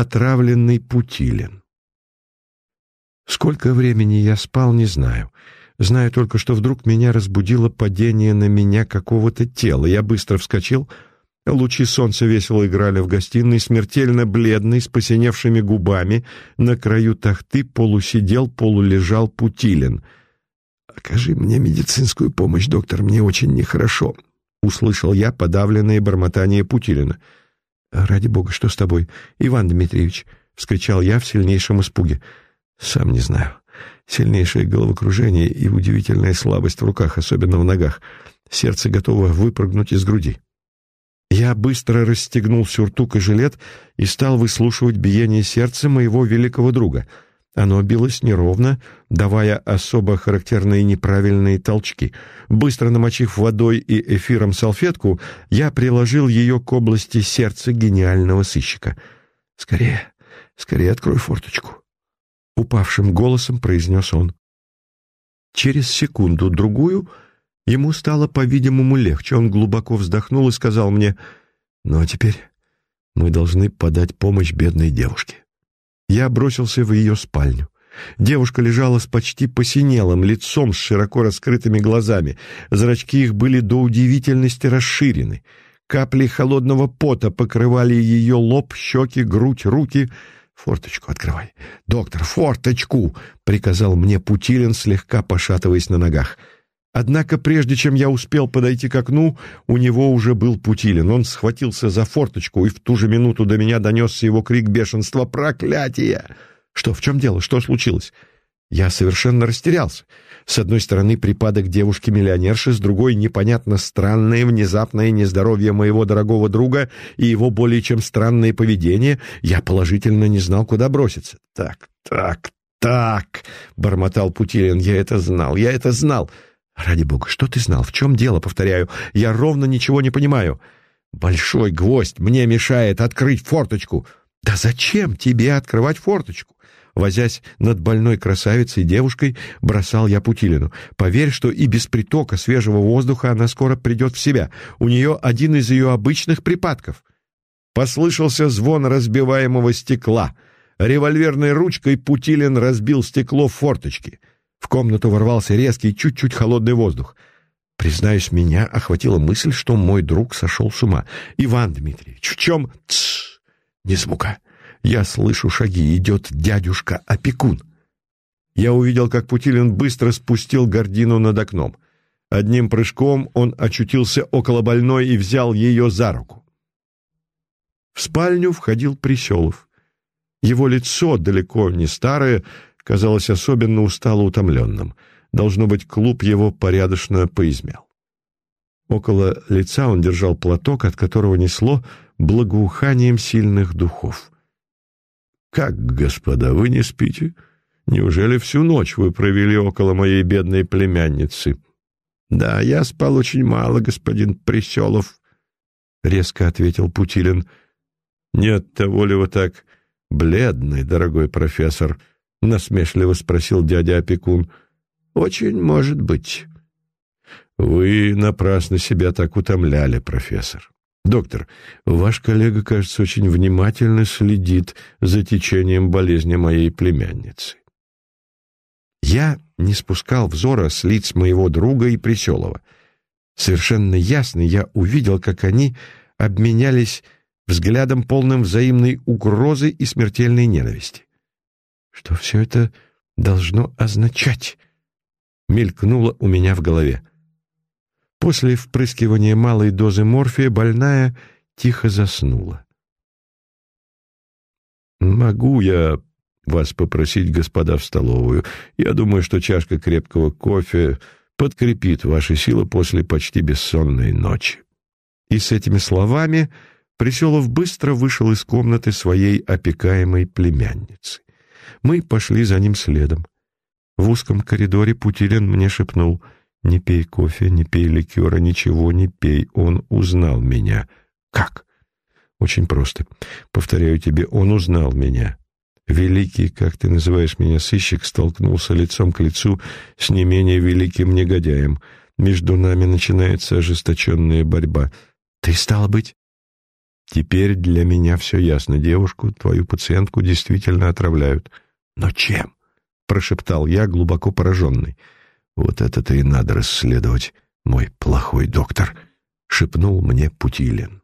отравленный Путилин. Сколько времени я спал, не знаю. Знаю только, что вдруг меня разбудило падение на меня какого-то тела. Я быстро вскочил. Лучи солнца весело играли в гостиной, смертельно бледный, с посиневшими губами. На краю тахты полусидел, полулежал Путилин. «Окажи мне медицинскую помощь, доктор, мне очень нехорошо», — услышал я подавленное бормотание Путилина. «Ради бога, что с тобой, Иван Дмитриевич?» — вскричал я в сильнейшем испуге. «Сам не знаю. Сильнейшее головокружение и удивительная слабость в руках, особенно в ногах. Сердце готово выпрыгнуть из груди». Я быстро расстегнул сюртук и жилет и стал выслушивать биение сердца моего великого друга — оно билось неровно, давая особо характерные неправильные толчки. Быстро намочив водой и эфиром салфетку, я приложил ее к области сердца гениального сыщика. «Скорее, скорее открой форточку», — упавшим голосом произнес он. Через секунду-другую ему стало, по-видимому, легче. Он глубоко вздохнул и сказал мне, «Ну а теперь мы должны подать помощь бедной девушке». Я бросился в ее спальню. Девушка лежала с почти посинелым лицом, с широко раскрытыми глазами. Зрачки их были до удивительности расширены. Капли холодного пота покрывали ее лоб, щеки, грудь, руки. «Форточку открывай!» «Доктор, форточку!» — приказал мне Путилин, слегка пошатываясь на ногах. Однако прежде чем я успел подойти к окну, у него уже был Путилин. Он схватился за форточку, и в ту же минуту до меня донесся его крик бешенства «Проклятие!» Что, в чем дело? Что случилось? Я совершенно растерялся. С одной стороны, припадок девушки-миллионерши, с другой — непонятно странное, внезапное нездоровье моего дорогого друга и его более чем странное поведение. Я положительно не знал, куда броситься. «Так, так, так!» — бормотал Путилин. «Я это знал, я это знал!» «Ради бога, что ты знал? В чем дело?» — повторяю. «Я ровно ничего не понимаю». «Большой гвоздь мне мешает открыть форточку». «Да зачем тебе открывать форточку?» Возясь над больной красавицей девушкой, бросал я Путилину. «Поверь, что и без притока свежего воздуха она скоро придет в себя. У нее один из ее обычных припадков». Послышался звон разбиваемого стекла. Револьверной ручкой Путилин разбил стекло в форточке. В комнату ворвался резкий, чуть-чуть холодный воздух. Признаюсь, меня охватила мысль, что мой друг сошел с ума. «Иван Дмитриевич, в чем...» «Тссс! Не звука. Я слышу шаги. Идет дядюшка-опекун». Я увидел, как Путилин быстро спустил гордину над окном. Одним прыжком он очутился около больной и взял ее за руку. В спальню входил Приселов. Его лицо, далеко не старое, казалось особенно устало утомленным. Должно быть, клуб его порядочно поизмял. Около лица он держал платок, от которого несло благоуханием сильных духов. «Как, господа, вы не спите? Неужели всю ночь вы провели около моей бедной племянницы?» «Да, я спал очень мало, господин Приселов», — резко ответил Путилин. «Нет того ли вы так бледный, дорогой профессор?» — насмешливо спросил дядя-опекун. «Очень может быть». «Вы напрасно себя так утомляли, профессор. Доктор, ваш коллега, кажется, очень внимательно следит за течением болезни моей племянницы». Я не спускал взора с лиц моего друга и Приселова. Совершенно ясно я увидел, как они обменялись взглядом полным взаимной угрозы и смертельной ненависти. Что все это должно означать? Мелькнуло у меня в голове. После впрыскивания малой дозы морфия больная тихо заснула. «Могу я вас попросить, господа, в столовую? Я думаю, что чашка крепкого кофе подкрепит ваши силы после почти бессонной ночи». И с этими словами Приселов быстро вышел из комнаты своей опекаемой племянницы. Мы пошли за ним следом. В узком коридоре Путилин мне шепнул «Не пей кофе, не пей ликера, ничего не пей». Он узнал меня. «Как?» «Очень просто. Повторяю тебе, он узнал меня». Великий, как ты называешь меня, сыщик, столкнулся лицом к лицу с не менее великим негодяем. Между нами начинается ожесточенная борьба. Ты, стал быть, Теперь для меня все ясно. Девушку, твою пациентку, действительно отравляют. Но чем? Прошептал я, глубоко пораженный. Вот это-то и надо расследовать, мой плохой доктор, шепнул мне Путилин.